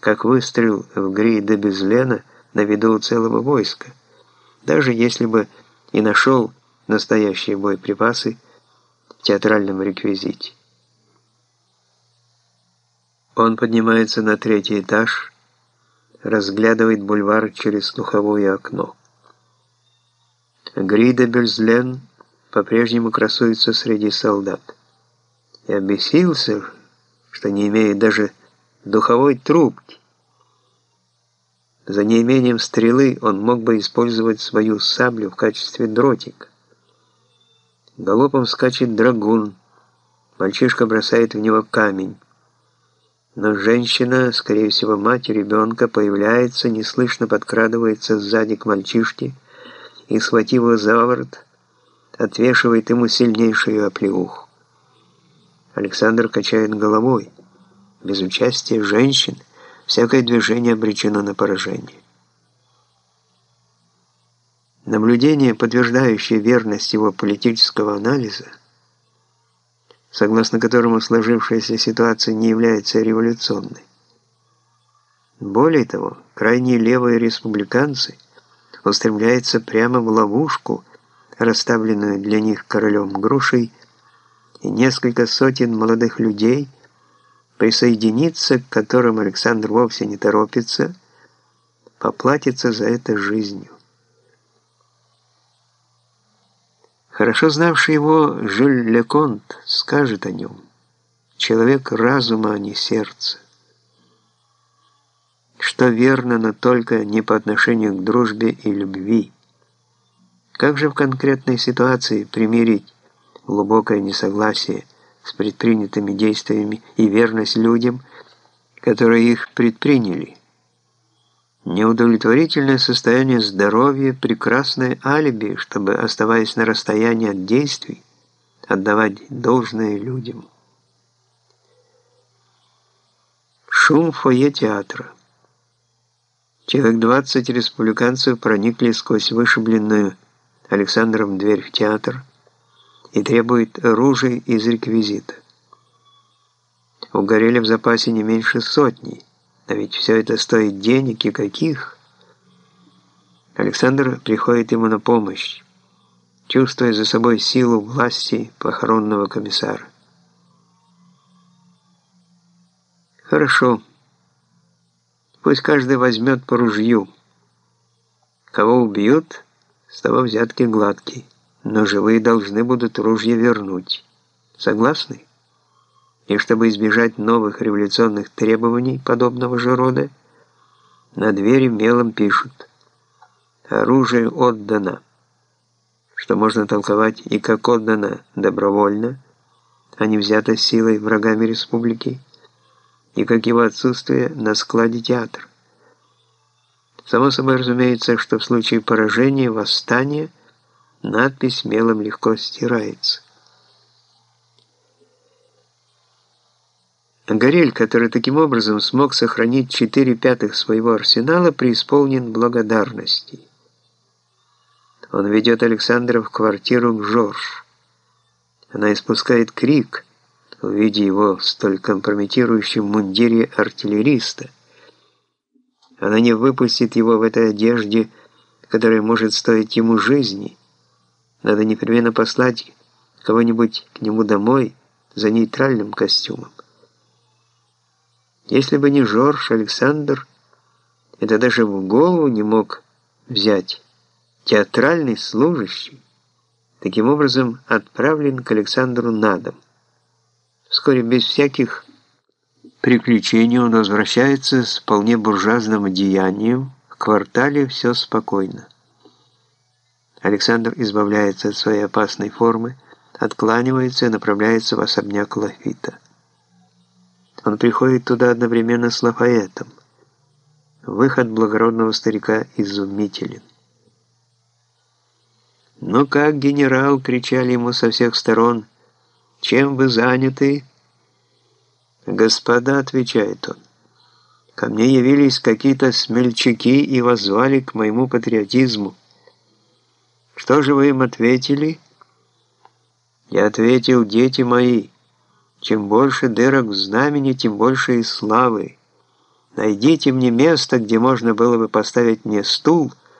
как выстрел в Гри де Безлена на виду целого войска, даже если бы и нашел настоящие боеприпасы в театральном реквизите. Он поднимается на третий этаж, разглядывает бульвар через слуховое окно. Грида Бельзлен по-прежнему красуется среди солдат. И обесился, что не имеет даже духовой трубки. За неимением стрелы он мог бы использовать свою саблю в качестве дротика. Галопом скачет драгун. Мальчишка бросает в него камень. Но женщина, скорее всего мать ребенка, появляется, неслышно подкрадывается сзади к мальчишке и, схватив его за ворот, отвешивает ему сильнейшую оплеуху. Александр качает головой. Без участия женщин всякое движение обречено на поражение. Наблюдение, подтверждающее верность его политического анализа, согласно которому сложившаяся ситуация не является революционной. Более того, крайние левые республиканцы устремляются прямо в ловушку, расставленную для них королем грушей, и несколько сотен молодых людей, присоединиться к которым Александр вовсе не торопится, поплатится за это жизнью. Хорошо знавший его Жюль Леконт скажет о нем. Человек разума, а не сердца. Что верно, но только не по отношению к дружбе и любви. Как же в конкретной ситуации примирить глубокое несогласие с предпринятыми действиями и верность людям, которые их предприняли? Неудовлетворительное состояние здоровья – прекрасное алиби, чтобы, оставаясь на расстоянии от действий, отдавать должное людям. Шум в фойе театра. Человек 20 республиканцев проникли сквозь вышибленную Александром дверь в театр и требуют оружия из реквизита. Угорели в запасе не меньше сотни – а ведь все это стоит денег и каких. Александр приходит ему на помощь, чувствуя за собой силу власти похоронного комиссара. Хорошо. Пусть каждый возьмет по ружью. Кого убьют, с того взятки гладкие, но живые должны будут ружья вернуть. Согласны? и чтобы избежать новых революционных требований подобного же рода, на двери мелом пишут «Оружие отдано», что можно толковать и как отдано добровольно, а не взято силой врагами республики, и как его отсутствие на складе театра. Само собой разумеется, что в случае поражения, восстания, надпись мелом легко стирается. Горель, который таким образом смог сохранить четыре пятых своего арсенала, преисполнен благодарности. Он ведет Александра в квартиру к Жорж. Она испускает крик, увидя его в столь компрометирующем мундире артиллериста. Она не выпустит его в этой одежде, которая может стоить ему жизни. Надо непременно послать кого-нибудь к нему домой за нейтральным костюмом. Если бы не Жорж Александр, это даже в голову не мог взять. Театральный служащий, таким образом отправлен к Александру на дом. Вскоре без всяких приключений он возвращается с вполне буржуазным одеянием. В квартале все спокойно. Александр избавляется от своей опасной формы, откланивается и направляется в особняк Лафита. Он приходит туда одновременно с Лафаэтом. Выход благородного старика изумителен. «Ну как, генерал?» — кричали ему со всех сторон. «Чем вы заняты?» «Господа», — отвечает он, — «ко мне явились какие-то смельчаки и воззвали к моему патриотизму. Что же вы им ответили?» «Я ответил, дети мои». Чем больше дырок в знамени, тем больше и славы. Найдите мне место, где можно было бы поставить мне стул,